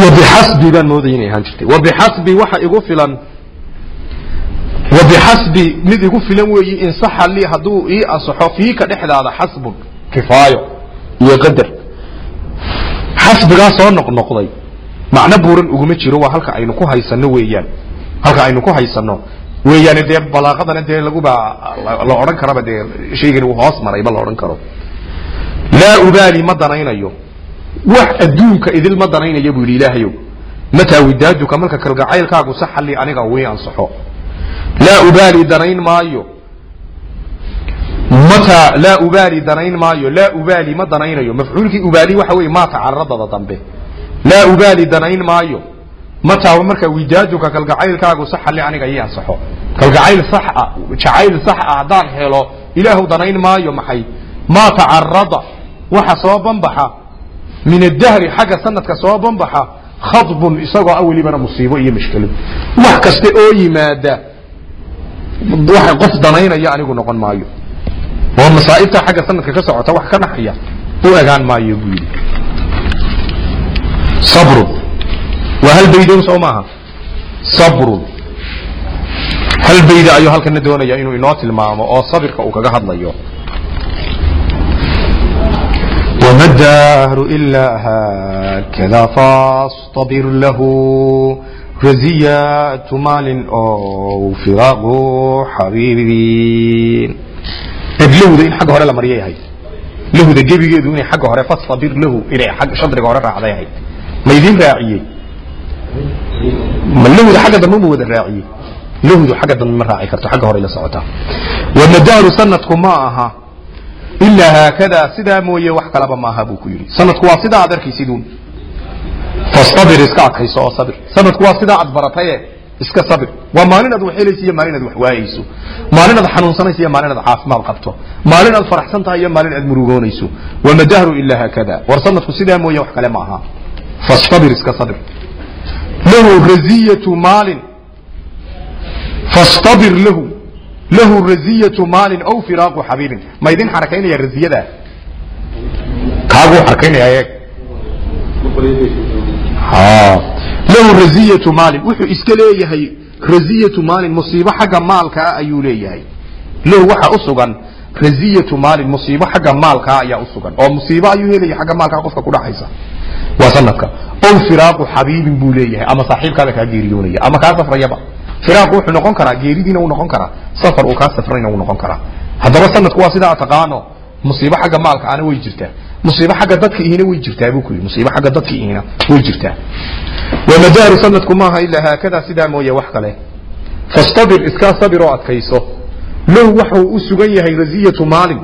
wabixasbi baan moodaya inay ahaan jirtay. Wabixasbi waxa igu filan. Wabixasbi mid igu filan weeyi in saxa lii hadduu ii asaxo fiika dhexdaada xasbun kifaayo iyo qadar. Xasbigaa soo noqnoqday. Macno buuran uguma jiro waa halka aynu ku haysano weeyaan. Halka aynu ku haysano weeyaane dee balaaqadana dee laguba la odhan karaba dee shaygani uu hoos maray ma la odhan karo. Laa ubaali ma danaynayo wax adduunka idil ma danaynaya buu yidhi ilaahayow mataa widaaduka marka kalgacaylkaagu saxali aniga wii ansaxo. Laa ubaali danayn maayo. Mataa laa ubaali danayn maayo. Laa ubaali ma danaynayo. Mafcuulkii ubaali waxa weeye maa tacaradada dambe. Laa ubaali danayn maayo. Mataa marka widaaduka kalgacaylkaagu saxali aniga ii ansaxo. Kalgacayl sax ah jacayl sax ah haddaan helo ilaahu danayn maayo maxay? Maa tacarada waxa soo banbaxa min adahri xagga sanadka soo banbaxa khadbun isagoo ah welibana musiibo iyo mashkilad wax kasta oo yimaada waxa qof danaynaya anigu noqon maayo. Oo masaa'ibta xagga sanadka ka socota wax ka naxaya u egaan maayo buu yidhi. Sabrun. Waa hal baydow soo maaha? Sabrun. Hal bayda ayuu halkana doonaya inuu inoo tilmaamo oo sabirka uu kaga hadlayo وما الدهر إلا هكذا فاصطبر له رزيات مال أو فراق حبيبين لهوda in xagga hore la mariyay ahayd lahuda gebigeedu inay xagga hore fastabir lahu inay ag shadriga hore raacday ahayd ma idin raaciyey ma lahuda xagga dambe ma wada raaciyey lahudu xagga dambe ma raaci karto xagga hore la socotaa wamadaaru sanadku ma aha ilaa haakadaa sidaa mooye wax kalaba maaha buu ku yidhi sanadku waa sidaa aad arkaysiduun fastabir iska adkayso oo sabir sanadku waa sidaa aad barataye iska sabir waa maalin aad wax helayso iyo maalin aad wax waayeyso maalin aad xanuunsanayso iyo maalin aad caafimaad qabto maalin aad faraxsan tahay iyo maalin aad murugoonayso wamadahru ilaa haakada war sanadku sidaa mooye wax kale ma aha fastabir iska sabir lahu raziyatu maalin fastabir lahu lahu raziyatu maalin aw firaaqu xabiibin ma idin xarakaynaya raziyada kaaguu xarakaynaya eeg lahu raziyatu maalin. Wuxuu iska leeyahay raziyatu maalin musiibo xagga maalka ah ayuu leeyahay. Lahu waxa u sugan raziyatu maalin musiibo xagga maalkaa ayaa u sugan. Oo musiibo ayuu helaya xagga maalkaa qofka kudhaxaysa waa sanadka. Aw firaaqu xabiibin buu leeyahay. Ama saaxiibkaaba kaa geeriyoonaya ama kaa safrayaba firaaqu wuxuu noqon karaa geeridiina wuu noqon karaa safar uu kaa safrayna wuu noqon karaa haddaba sanadku waa sidaa taqaano musiibo xagga maalka ana way jirtaa musiibo xagga dadka ihina way jirtaa buu ku yidhi musiibo xagga dadka ihina way jirtaa wamadaaru sanadku maaha ilaa haakadaa sidaa mooye wax kale fastabir iskaa sabir oo adkayso lahu waxau u sugan yahay raziyatu maalin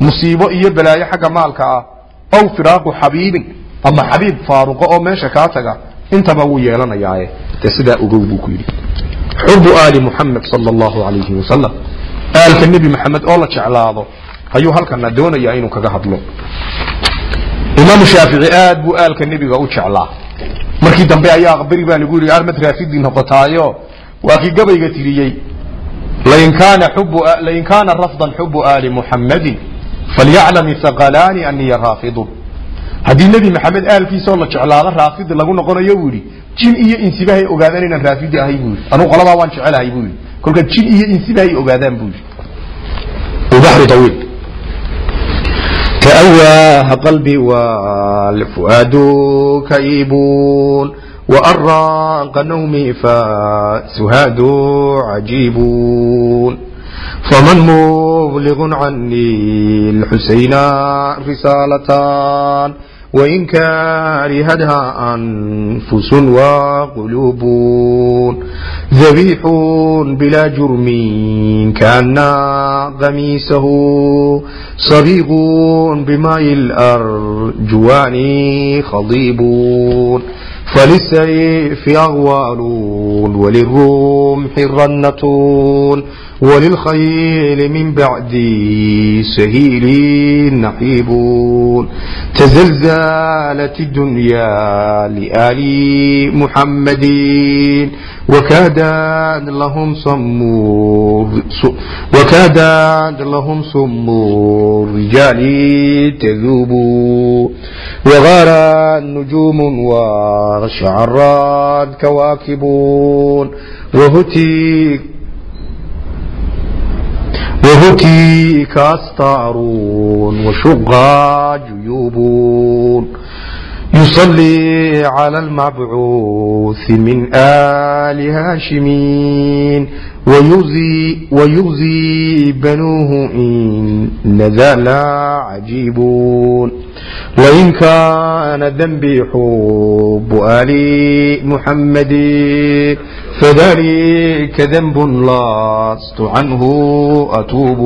musiibo iyo balaayo xagga maalka ah aw firaaqu xabiibin ama xabiib faaruqo oo meesha kaa taga intaba wuu yeelanayaaye de sidaa ogow buu ku yidhi xubu aali muxamed sala allahu alayhi wasalam aalka nebi maxamed oo la jeclaado ayuu halkana doonayaa inuu kaga hadlo. Imaamu shaafici aad buu aalka nebiga u jeclaa. Markii dambe ayaa beri baa lagu yidhi armad raafidi noqotaayo waa kii gabayga tiriyey. Lain kaana rafdan xubu aali muxammadin falyaclam thaqalaani aniya raafidun haddii nebi maxamed aalkiisaoo la jeclaado raafidi lagu noqonayo buu yidhi jin iyo insibahay ogaadaan inaan raafidi ahay buu yidhi anugu qoladaa waan jecelahay buu yidhi kolka jin iyo insibahay ogaadaan buu yidhi وبحر طويل تأواه قلبي والفؤاد كئيبون وأراق نومي فسهاد عجيبون فمن مبلغ عني الحسين رسالتان وإن كارهتها أنفس وقلوب ذبيح بلا جرم كأن قميصه صبيغ بماء الأرجوان خضيب فللسيف أغوال وللرمح رنة وللخيل من بعد سهيل نحيب تزلزلت الدنيا لآل محمد وكادت لهم صم وكادت الرجال تذوب وغارت نجوم وشعرت كواكب وهتك وهكي كاستعرون وشقى جيوبون يصلي على المبعوث من آل هاشمين ويزي ويغزي بنوه إن ذا لا عجيبون وإن كان ذنبي حب آل محمد فذلك ذنب لست عنه أتوب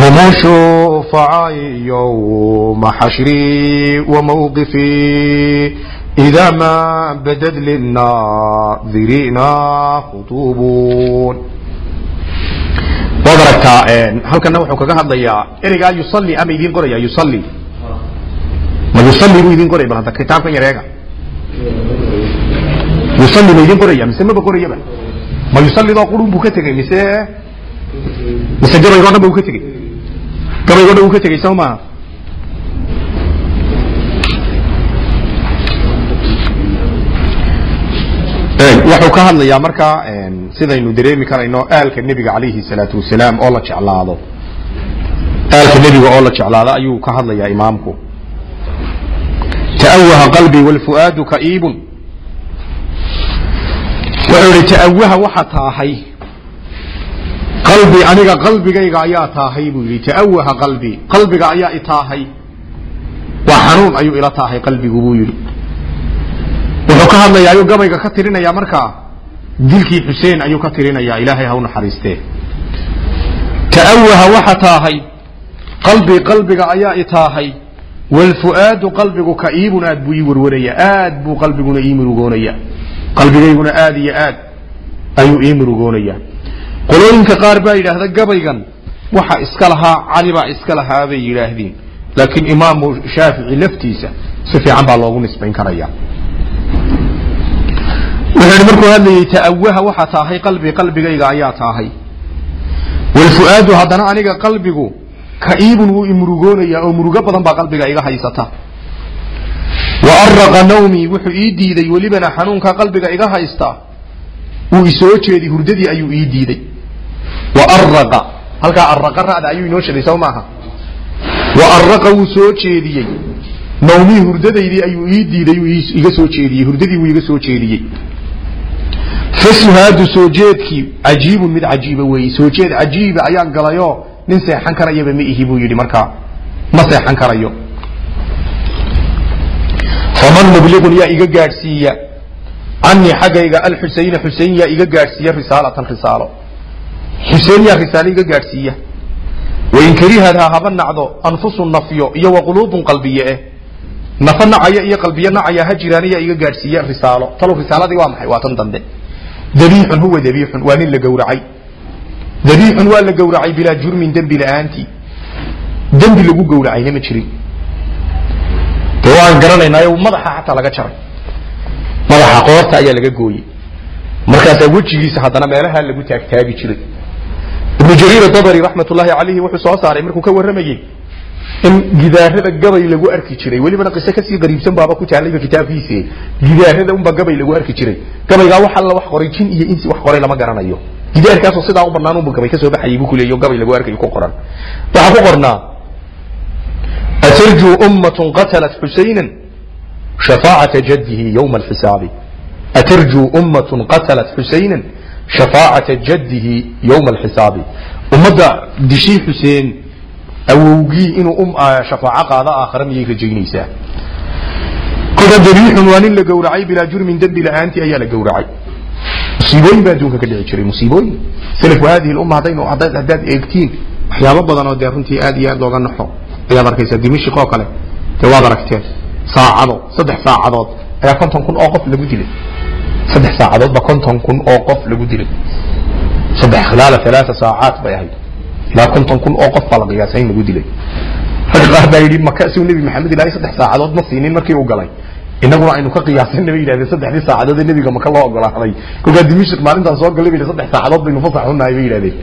هم شفعاء يوم حشري وموقفي إذا ما بدد للناظرين خطوب waad aragtaa halkana wuxuu kaga hadlayaa ereygaa yusalli ama idiin qoraya yusalli ma yusalli buu idiin qoraya bal hadda kitaabkan yareega yusalli ma idiin qoraya mise maba qorayaba ma yusallidoo qurun buu ka tegey mise mise gabaygoo dhan ba uu ka tegey gabaygoo dhan uu ka tegey soo wuxuu ka hadlayaa markaa sidaynu dareemi karayno aalka nebiga calayhi salaatu wasalaam oo la jeclaado. Aalka nebiga oo la jeclaado ayuu ka hadlayaa imaamku. Ta'awaha qalbii walfu'aadu ka'iibun wuxuu ihi ta'awaha waxa taahay. Qalbi aniga qalbigayga ayaa taahay buu yidhi. Ta'awaha qalbii qalbiga ayaa i taahay. Waa xanuun ayuu ila taahay qalbigu buu yidhi. Wuxuu ka hadlayaa ayuu gabayga ka tirinaya markaa dilkii xuseen ayuu ka tirinayaa ilaahay ha naxariistee. Ta'awaha waxa taahay. Qalbii qalbiga ayaa i taahay. Walfu'aadu qalbigu ka'iibun aad buu ii warwaraya aad buu qalbiguna ii murugoonaya qalbigayguna aad iyo aad ayuu ii murugoonaya. Qolooyinka qaar baa yidhaahda gabaygan waxa iska lahaa cali baa iska lahaa bay yidhaahdeen. Laakiin imaamu shaafici laftiisa si fiican baa loogu nisbayn karaya. Wuxuu markuu hadlayay ta'awaha waxa taahay qalbi qalbigayga ayaa taahay. Walfu'aadu haddana aniga qalbigu ka'iibun wuu imurugoonayaa oo murugo badan baa qalbiga iga haysata wa araqa nawmii wuxuu ii diiday welibana xanuunka qalbiga iga haysta. wuu isoo jeedi hurdadii ayuu ii diiday. wa araqa halkaa araqa ra'da ayuu inoo sheegay soo maaha. wa araqa wuu soo jeediyey. nawmii hurdadaydii ayuu ii diiday uu iga soo jeediyey. hurdadii wuu iga soo jeediyey. fasuhaadu soo jeedkii. cajiibun mid cajiiba weeye. soo jeed cajiiba ayaan galayoo nin seexan karayaba ma ihi buu yidhi markaa. ma seexan karayo faman mubliqun yaa iga gaadhsiiya. Canii xaggayga alxusayna xusein yaa iga gaadhsiiya risaalatan risaalo. Xuseen yaa risaalo iga gaadhsiiya. Wain karihadhaa haba nacdo anfusu nafyo iyo wa quluubun qalbiye eh. Nafa nacaya iyo qalbiye nacaya ha jiraan yaa iga gaadhsiiya risaalo. Talow risaaladii waa maxay? Waa tan dambe. Dabiixun huwa dabiixun waa nin la gowracay. Dabiixun waa la gowracay bilaa jurmin dembi la'aantii. Dembi lagu gowracayna ma jirin waan garanaynaayo madaxa xataa laga jaray. Madaxa qoorta ayaa laga gooyey. Markaasaa wejigiisa haddana meelaha lagu taagtaagi jiray. Ibnu jariir dabri raxmat ullaahi calayhi wuxuu soo saaray markuu ka warramayey in gidaarada gabay lagu arki jiray. Welibana qiso ka sii qariibsan baaba ku taalayba kitaabkiisi gidaarada unba gabay lagu arki jiray. Gabaygaa wax alla wax qoray jin iyo insi wax qoray lama garanayo. Gidaarkaasoo sidaa u banaan unba gabay ka soo baxayay buu kuleeyo gabay lagu arkayo ku qoran. Waxaa ku qornaa qatalat xusaynan shafaacata jaddihi yowma alxisaabi atarjuu ummatun qatalat xusaynan shafaacata jaddihi yowma alxisaabi ummadda dishii xuseen awowgii inuu shafaaco qaado aakhare miyay rajaynaysaa kolka dabiixun waa nin la gowracay bilaa jurmin dembi la'aantii ayaa la gowracay musiibooyin baa adduunka ka dhici jiray musiibooyin salafku hadihi lumma haddaynu haddaad haddaad eegtiin waxyaabo badan oo dee ayaad arkaysaa dimashik oo kale. Dee waad aragteen saacado saddex saacadood. Ayaa konton kun oo qof lagu dilay. Saddex saacadoodba konton kun oo qof lagu dilay. Saddex khilaala alaaa saacaat bay ahayd. Ilaa konton kun oo qof baa la qiyaasay in lagu dilay. Ragga qaar baa yidhi maka siu nebi maxamed ilaahay saddex saacadood ma siinin markii uu galay. Inaguna aynu ka qiyaasana bay yidhahdeen saddexdii saacadood ee nebiga maka loo ogolaaday kolkaa dimashik maalintaan soo gallay bay saddex saacadood baynu fasax bay yidhahdeen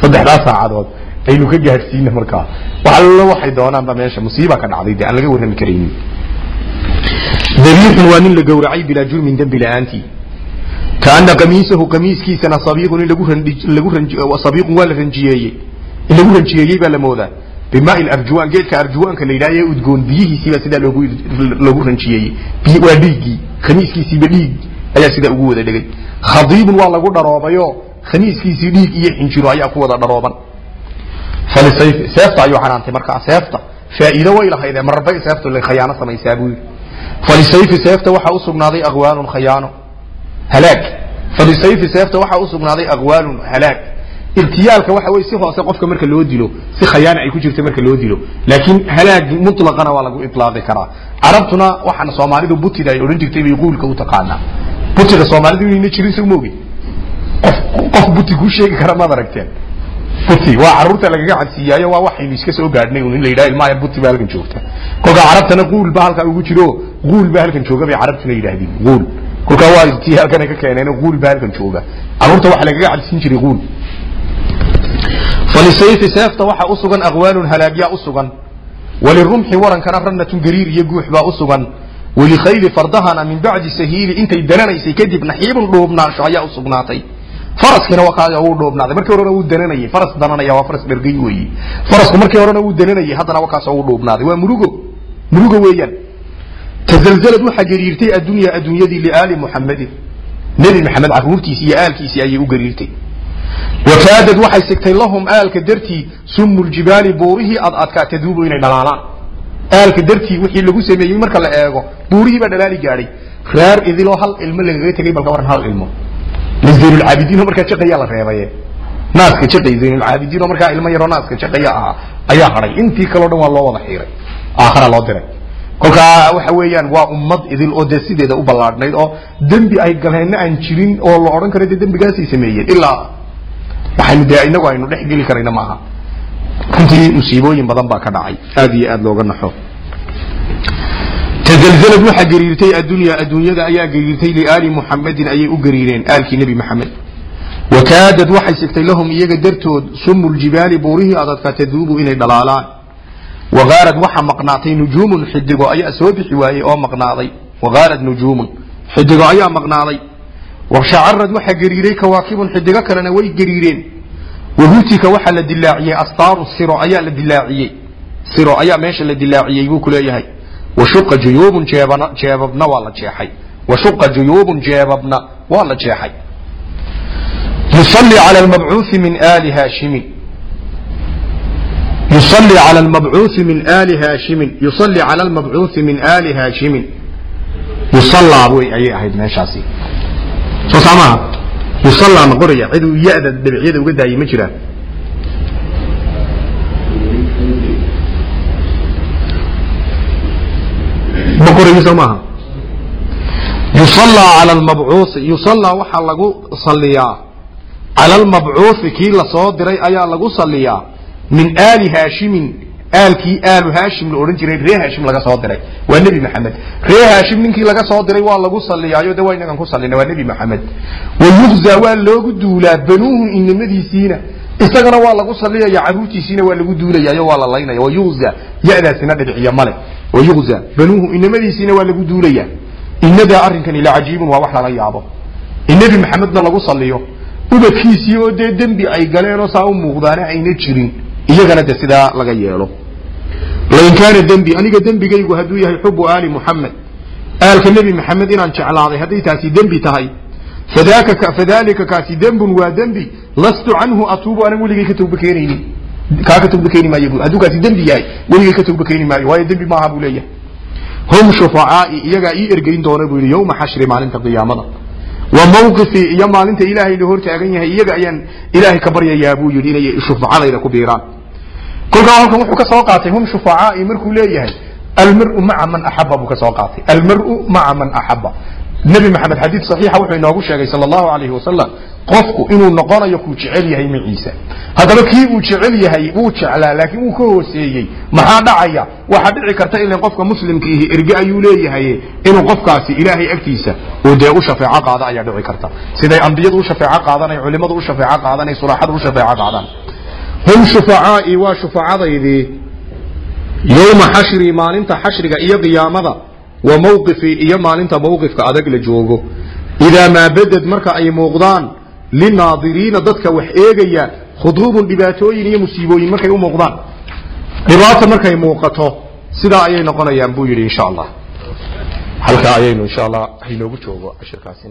saddexdaas saacadood aynu ka gaadhsiina markaa. Wax allo waxay doonaanba meesha musiiba ka dhacday dee aan laga warrami karaynin dabiixun waa nin la gowracay bilaa jurmin dembi la'aantii. Kaana qamiisahu qamiiskiisana sabiiqun in lagu lagu sabiiqun waa la ranjiyeeyey. In lagu ranjiyeeyey baa la moodaa. Bimaai arjuwaan geedka arjuwaanka la yidhaha ee udgoon biyihiisiiba sidaa loogu loogu ranjiyeeyey. Waa dhiiggii. Khamiiskiisiiba dhiig ayaa sidaa ugu wada dhegay. Khadiibun waa lagu dharoobayo. Khamiiskiisii dhiig iyo xinjiro ayaa ku wada dharooban seefta seefta. Faa'iido way lahaydee seefta waxaa u sugnaaday aqwaalun khayaano halaag. Falisayfi seefta waxaa u sugnaaday aqwaalun halaag. Irtiyaalka waxa weye si hoose si khayaana ay marka loo dilo. Laakiin halaag mutlaqana waa lagu itlaaqi karaa. Carabtuna waxaan soomaalidu butida ay qof buti kuu sheegi kara maad aragteen buti waa carruurta lagaga cadsiiyaayo waa waxaynu iska soo gaadhnay un in la yidhaha ilmaha buti baa halkan joogta. Kolka carabtana quul baa halkaa ugu jiro quul baa halkan jooga bay carabtuna yidhaahdeen quul kolkaa waa tii halkan ay ka keeneen quul baa halkan jooga. Carruurta waxa lagaga cadsiin jiray quul falisayfi seefta waxaa u sugan halaagyaa u walirumxi warankana ranatun gariir iyo guux baa u walikhayli fardahana min bacdi sahiili intay dananaysay kadib naxiibun dhuubnaansho ayaa u faraskina wuu dhuubnaaday markii horena wuu dananayay faras dananaya waa faras dhergay weeye farasku markii horena wuu dananayay haddana wakaasoo wuu dhuubnaaday waa murugo. Murugo weeyaan. Tazalzalad waxaa gariirtay addunya adduunyadii liaali muxamedin nebi maxamed carruurtiisi iyo aalkiisii ayay u gariirtay. Wakaadad waxay sigtay lahum aalka dartii sumu ljibaali buurihii ad adkaa taduubu inay dhalaalaan. Aalka dartii wixii lagu sameeyey marka la eego buurihii baa dhalaali gaadhay. Reer idiloo hal ilmo lagaga tegay balka waran hal ilmo zaynulcaabidiin markaa jaqayaa la reebaye. Naaska jaqay zaynulcaabidiin oo markaa ilmo yaroo naaska jaqaya ahaa ayaa hadhay intii kaleo dhan waa loo wada xiiray aakhara loo diray. Kolkaa waxa weeyaan waa ummad idil oo dee sideeda u ballaadhnayd oo dembi ay galeenna aan jirin oo la odhan karo dee dembigaasay sameeyeen. Ilaa waxaynu dee inagu aynu dhex geli karayna maaha. Runtii musiibooyin badan baa ka dhacay. Aad iyo aad looga naxo tazalzalad waxaa gariirtay addunya adduunyada ayaa gariirtay liaali muxamedin ayay u gariireen aalkii nebi maxamed wakaadad waxay sigtay lahum iyaga dartood sumu ljibaali buurihii adadka taduubu inay dhalaalaan. Wagaarad waxa maqnaatay nujuumun xidigo ayaa soo bixi waayey oo maqnaaday. Wagaarad nujuumun xidigo ayaa maqnaaday. Washacarad waxaa gariiray kawaakibun xidigo kalena way gariireen. Wahutika waxaa la dilaaciyey astaaru siro ayaa la dilaaciyey. Siro ayaa meesha la dilaaciyey buu ku leeyahay washuqa juyuubun jeebabna waa la jeexay washuqa juyuubun jeebabna waa la jeexay yusalli cala almabcuuthi min aali haashimin yusalli cala almabcuuthi min aali haashimin yusalli cala almabcuuthi min aali haashimin yusallaa way ayay ahayd meeshaasi soo saamaha yusallaa ma qoraya ciduu ya-da uga daayay ma jiraan qorayo soo maaha. Yusallaa cala almabcuuthi yusallaa waxaa lagu salliyaa. Cala almabcuuthi kii la soo diray ayaa lagu salliyaa. Min aali haashimin aalkii aalu haashim la odhan jiray ree haashim laga soo diray. Waa nebi maxamed. Ree haashim ninkii laga soo diray waa lagu salliyaayo de waa inagan ku sallina waa nebi maxamed. Wayugzaa waa loogu duulaa banuuhu inamadiisiina isagana waa lagu salliyaya carruurtiisiina waa lagu duulayaayo waa la laynaya. Wayugza ya-daasina dhibciyo male wayugza banuuhu inamadiisiina waa lagu duulaya inadaa arrinkani lacajiibun waa wax lala yaabo. In nebi maxamedna lagu salliyo ubadkiisii oo dee dembi ay galeenoo saa u muuqdaana ayna jirin. Iyagana de sidaa laga yeelo. Lain kaana dembi aniga dembigaygu hadduu yahay xubu aali muxamed aalka nebi maxamed inaan jeclaaday hadday taasi dembi tahay fadalika kaasi dembun waa dembi lastu canhu atuubu anan weligay ka tawba keenaynin kaa ka tawba keeni maayo bu dembi yahay weligay ka tawba keeni maayo waayo dembi maaha buu leeyahay hum shufacaai iyagaa ii ergelin doona buu yidhi yowma xashri maalinta qiyaamada wa mawqifii iyo maalinta ilaahay la hor taagan yahay iyaga ayaan ilaahay ka baryayaa buu yidhi inay shufacadayda ku biiraan kolkaa halkan wuxuu ka soo qaatay hum shufacaai markuu leeyahay almaru maca man axaba buu ka soo qaatay almaru maca man axaba nebi maxamed xadiid saxiixa wuxuu inoogu sheegay sala allahu alayhi wasalam qofku inuu noqonayo kuu jecel yahay maciisa. Haddaba kii uu jecel yahay wuu jeclaa laakiin wuu ka hooseeyey. Maxaa dhacaya? Waxaa dhici karta ilan qofka muslimka ihi erge ayuu leeyahay inuu qofkaasi ilaahay agtiisa oo dee u shafeeco qaada ayaa dhici karta. Siday ambiyadu u shafeeco qaadanay culimadu u shafeeco qaadanay sulaxadu u shafeeco qaadan. Hum shufacaai waa shufacadaydii yowma xashrii maalinta xashriga iyo qiyaamada wa mawqifii iyo maalinta mawqifka adag la joogo. Idaa maa beded marka ay muuqdaan linaadiriina dadka wax eegaya khuduubun dhibaatooyin iyo musiibooyin markay u muuqdaan. Dhibaata markay muuqato sidaa ayay noqonayaan buu yidhi insha allah. Halkaa ayaynu insha allah inoogu joogo cashirkaasina